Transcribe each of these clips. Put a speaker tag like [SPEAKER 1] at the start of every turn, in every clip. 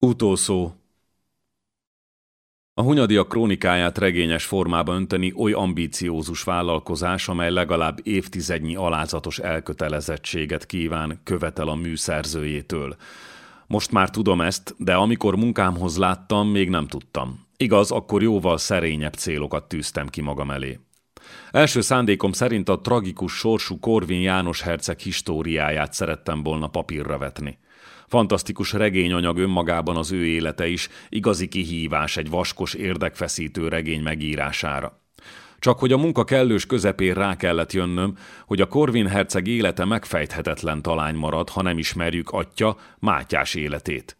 [SPEAKER 1] Utószó A Hunyadiak krónikáját regényes formába önteni oly ambíciózus vállalkozás, amely legalább évtizednyi alázatos elkötelezettséget kíván, követel a műszerzőjétől. Most már tudom ezt, de amikor munkámhoz láttam, még nem tudtam. Igaz, akkor jóval szerényebb célokat tűztem ki magam elé. Első szándékom szerint a tragikus sorsú Korvin János herceg históriáját szerettem volna papírra vetni. Fantasztikus regényanyag önmagában az ő élete is, igazi kihívás egy vaskos érdekfeszítő regény megírására. Csak hogy a munka kellős közepén rá kellett jönnöm, hogy a Korvin herceg élete megfejthetetlen talány marad, ha nem ismerjük atya, Mátyás életét.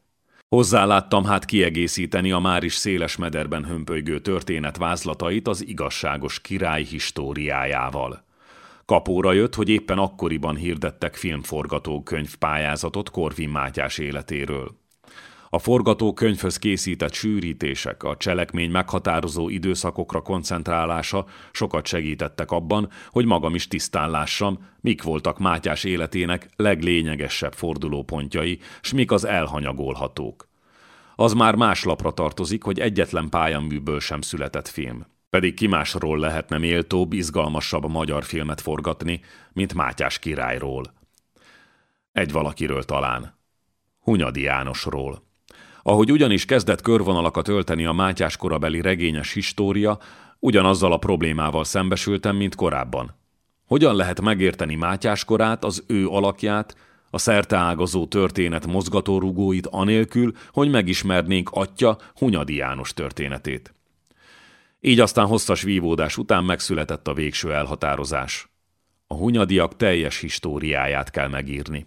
[SPEAKER 1] Hozzáláttam hát kiegészíteni a már is széles mederben hömpölygő történet vázlatait az igazságos király históriájával. Kapóra jött, hogy éppen akkoriban hirdettek filmforgatókönyv pályázatot Korvin Mátyás életéről. A forgatókönyvhöz készített sűrítések, a cselekmény meghatározó időszakokra koncentrálása sokat segítettek abban, hogy magam is tisztán lássam, mik voltak Mátyás életének leglényegesebb fordulópontjai, s mik az elhanyagolhatók. Az már más lapra tartozik, hogy egyetlen pályaműből sem született film. Pedig ki másról lehetne méltóbb, izgalmasabb magyar filmet forgatni, mint Mátyás királyról. Egy valakiről talán. Hunyadi Jánosról. Ahogy ugyanis kezdett körvonalakat ölteni a Mátyás korabeli regényes história, ugyanazzal a problémával szembesültem, mint korábban. Hogyan lehet megérteni Mátyás korát, az ő alakját, a szerteágazó történet mozgatórugóit anélkül, hogy megismernénk atya Hunyadi János történetét. Így aztán hosszas vívódás után megszületett a végső elhatározás. A hunyadiak teljes históriáját kell megírni.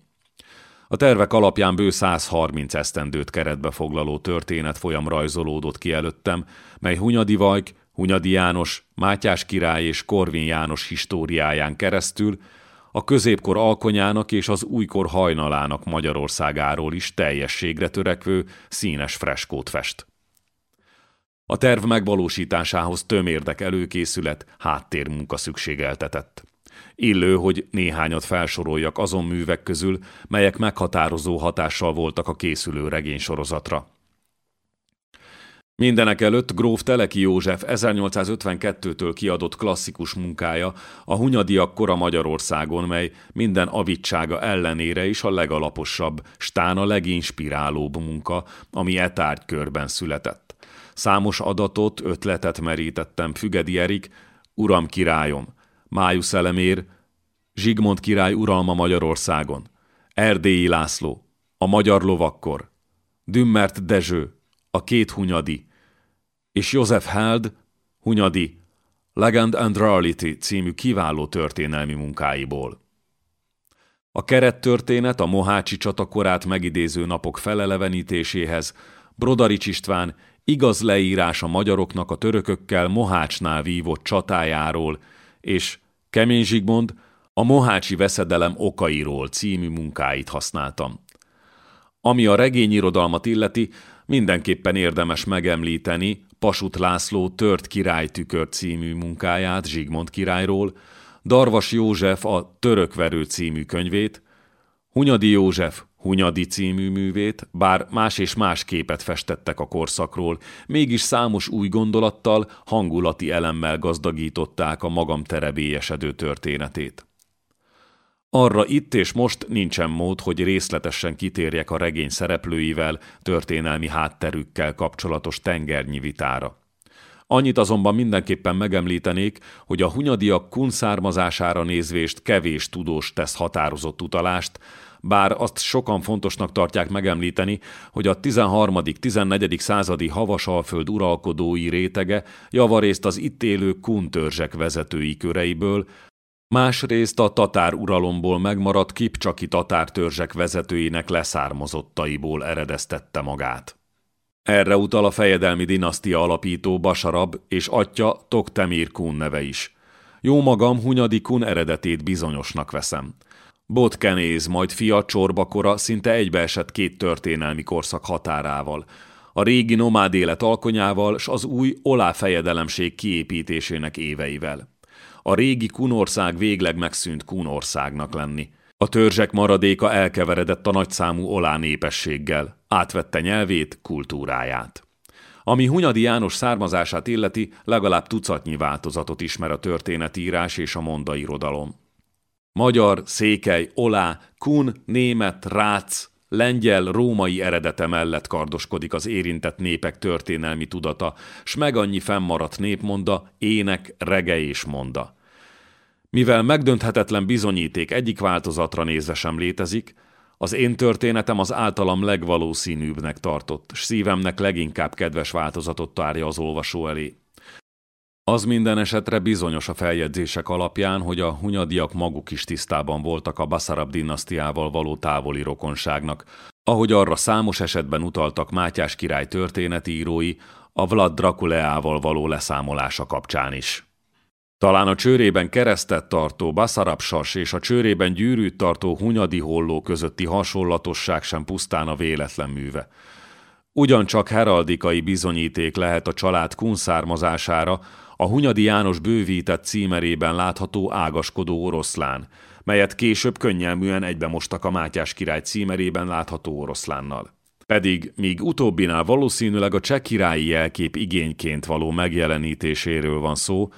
[SPEAKER 1] A tervek alapján bő 130 esztendőt keretbe foglaló történet folyam rajzolódott ki előttem, mely Hunyadi Vajk, Hunyadi János, Mátyás király és Korvin János históriáján keresztül a középkor alkonyának és az újkor hajnalának Magyarországáról is teljességre törekvő színes freskót fest. A terv megvalósításához tömérdek előkészület, háttérmunka szükségeltetett. Illő, hogy néhányat felsoroljak azon művek közül, melyek meghatározó hatással voltak a készülő regénysorozatra. Mindenek előtt gróf Teleki József 1852-től kiadott klasszikus munkája a Hunyadiak kora Magyarországon, mely minden avitsága ellenére is a legalaposabb, stán a leginspirálóbb munka, ami e tárgykörben született. Számos adatot, ötletet merítettem. Fügedi Erik, Uram királyom, Májusz Elemér, Zsigmond király uralma Magyarországon, Erdélyi László, a magyar lovakkor, Dümmert Dezső, a két Hunyadi, és József Held, Hunyadi, Legend and Reality című kiváló történelmi munkáiból. A kerettörténet a Mohácsi csatakorát megidéző napok felelevenítéséhez Brodarics István igaz leírás a magyaroknak a törökökkel Mohácsnál vívott csatájáról, és Kemény Zsigmond a Mohácsi veszedelem okairól című munkáit használtam. Ami a regényirodalmat illeti, mindenképpen érdemes megemlíteni Pasut László Tört király tükör című munkáját Zsigmond királyról, Darvas József a Törökverő című könyvét, Hunyadi József Hunyadi című művét, bár más és más képet festettek a korszakról, mégis számos új gondolattal, hangulati elemmel gazdagították a magam terebélyesedő történetét. Arra itt és most nincsen mód, hogy részletesen kitérjek a regény szereplőivel, történelmi hátterükkel kapcsolatos tengernyi vitára. Annyit azonban mindenképpen megemlítenék, hogy a hunyadiak kun származására nézvést kevés tudós tesz határozott utalást, bár azt sokan fontosnak tartják megemlíteni, hogy a 13.-14. századi havasalföld uralkodói rétege javarészt az itt élő kuntörzsek vezetői köreiből, másrészt a tatár uralomból megmaradt kipcsaki tatártörzsek vezetőinek leszármazottaiból eredeztette magát. Erre utal a fejedelmi dinasztia alapító Basarab és atya Toktemir Kun neve is. Jó magam Hunyadi Kun eredetét bizonyosnak veszem. Botkenéz, majd fia csorbakora szinte egybeesett két történelmi korszak határával, a régi nomád élet alkonyával s az új olá fejedelemség kiépítésének éveivel. A régi kunország végleg megszűnt kunországnak lenni. A törzsek maradéka elkeveredett a nagyszámú olá népességgel, átvette nyelvét, kultúráját. Ami Hunyadi János származását illeti, legalább tucatnyi változatot ismer a történetírás és a mondairodalom. Magyar, székely, olá, kun, német, rác, lengyel, római eredete mellett kardoskodik az érintett népek történelmi tudata, s meg annyi fennmaradt népmonda, ének, rege és monda. Mivel megdönthetetlen bizonyíték egyik változatra nézve sem létezik, az én történetem az általam legvalószínűbbnek tartott, s szívemnek leginkább kedves változatot tárja az olvasó elé. Az minden esetre bizonyos a feljegyzések alapján, hogy a hunyadiak maguk is tisztában voltak a Basarab dinasztiával való távoli rokonságnak, ahogy arra számos esetben utaltak Mátyás király történetírói a Vlad Drakuleával való leszámolása kapcsán is. Talán a csőrében keresztet tartó Basarabsas és a csőrében gyűrűt tartó Hunyadi holló közötti hasonlatosság sem pusztán a véletlen műve. Ugyancsak heraldikai bizonyíték lehet a család kunszármazására a Hunyadi János bővített címerében látható ágaskodó oroszlán, melyet később könnyelműen egybemostak a Mátyás király címerében látható oroszlánnal. Pedig, míg utóbbinál valószínűleg a cseh királyi jelkép igényként való megjelenítéséről van szó,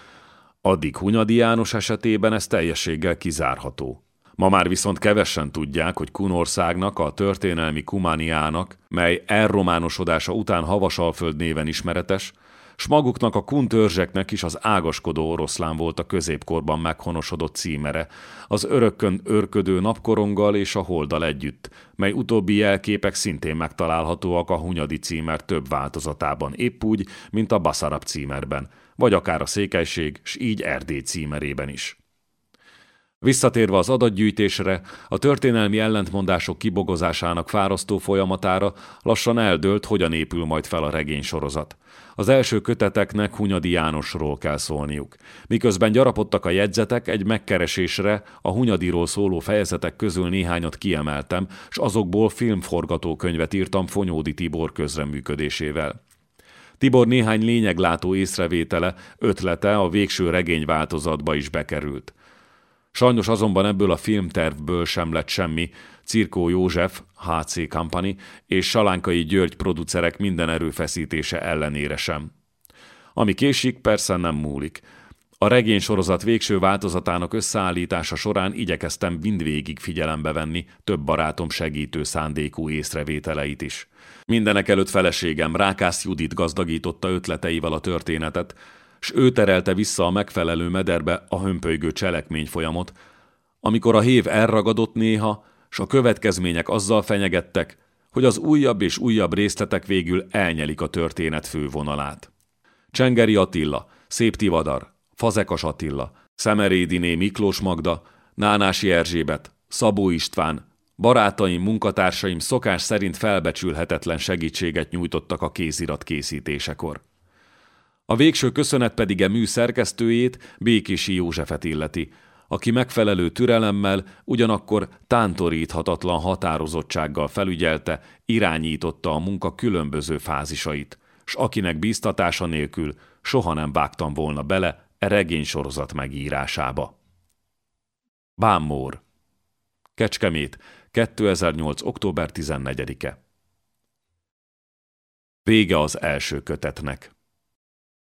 [SPEAKER 1] Addig Hunyadi János esetében ez teljességgel kizárható. Ma már viszont kevesen tudják, hogy Kunországnak, a történelmi Kumániának, mely elrománosodása után Havasalföld néven ismeretes, s maguknak a kun törzseknek is az ágaskodó oroszlán volt a középkorban meghonosodott címere, az örökkön örködő napkoronggal és a holdal együtt, mely utóbbi jelképek szintén megtalálhatóak a Hunyadi címer több változatában, épp úgy, mint a Baszarab címerben, vagy akár a székelység, s így Erdély címerében is. Visszatérve az adatgyűjtésre, a történelmi ellentmondások kibogozásának fárasztó folyamatára lassan eldőlt, hogyan épül majd fel a regénysorozat. Az első köteteknek Hunyadi Jánosról kell szólniuk. Miközben gyarapodtak a jegyzetek, egy megkeresésre a Hunyadiról szóló fejezetek közül néhányat kiemeltem, s azokból filmforgatókönyvet írtam Fonyódi Tibor közreműködésével. Tibor néhány lényeglátó észrevétele, ötlete a végső regény változatba is bekerült. Sajnos azonban ebből a filmtervből sem lett semmi, Cirkó József, HC Company és Salánkai György producerek minden erőfeszítése ellenére sem. Ami késik, persze nem múlik. A regény sorozat végső változatának összeállítása során igyekeztem mindvégig figyelembe venni több barátom segítő szándékú észrevételeit is. Mindenek előtt feleségem Rákász Judit gazdagította ötleteivel a történetet, s ő terelte vissza a megfelelő mederbe a hömpölygő cselekmény folyamot, amikor a hév elragadott néha, s a következmények azzal fenyegettek, hogy az újabb és újabb részletek végül elnyelik a történet fővonalát. Csengeri Attila, Szép Tivadar, Fazekas Attila, Szemerédiné Miklós Magda, Nánási Erzsébet, Szabó István, barátaim, munkatársaim szokás szerint felbecsülhetetlen segítséget nyújtottak a kézirat készítésekor. A végső köszönet pedig e mű Békési Józsefet illeti, aki megfelelő türelemmel, ugyanakkor tántoríthatatlan határozottsággal felügyelte, irányította a munka különböző fázisait, s akinek bíztatása nélkül soha nem vágtam volna bele e regénysorozat megírásába. Bámmór Kecskemét, 2008. október 14-e Vége az első kötetnek.